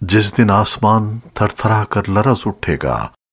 جس دن آسمان تھر تھرا کر لرز اٹھے گا